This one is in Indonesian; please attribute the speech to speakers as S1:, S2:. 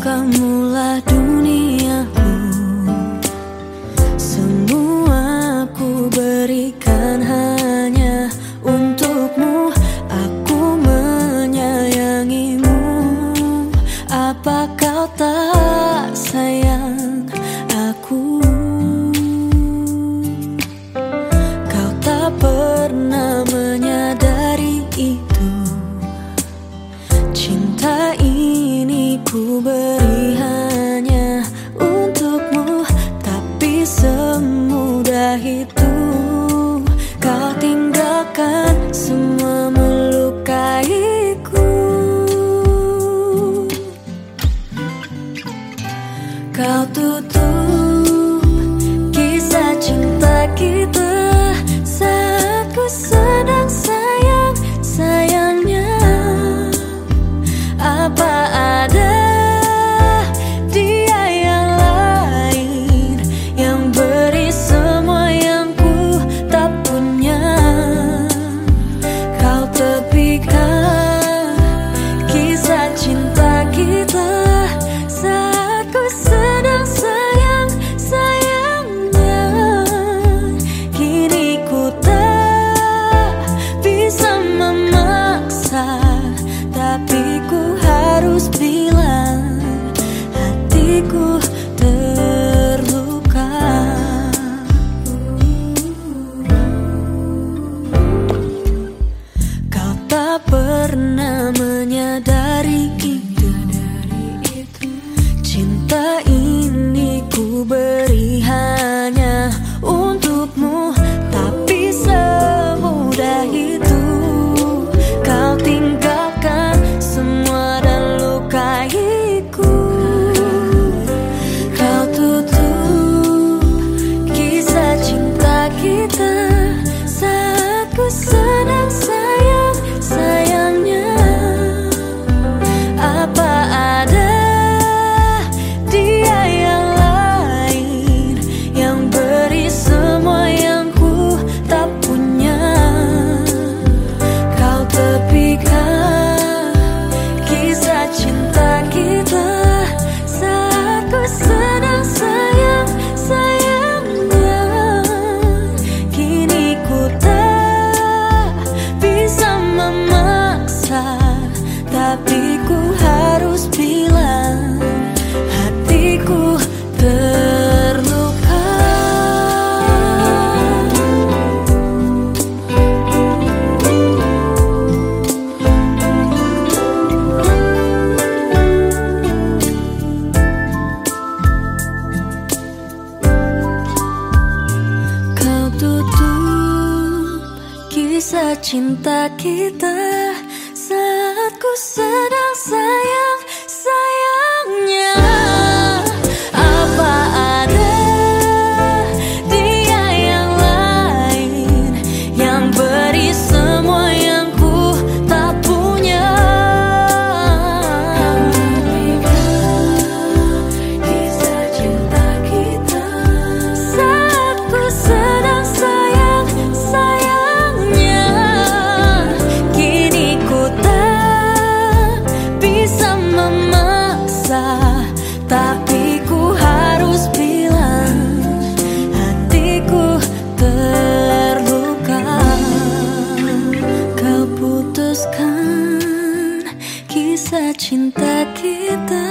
S1: Kamulah duniaku. Semua aku berikan hanya untukmu. Aku menyayangimu. Apa kau tak sayang aku? Kau tak pernah menyadari ku ber dari itu Cinta ini ku beri hanya untukmu. Tapi semudah itu Kau tinggalkan semua dan lukaiku. Kau tutup kisah cinta kita Saat ku cinta kita saat ku sedang sayang. Tapi ku harus bilang Hatiku terluka. Kau putuskan Kisah cinta kita.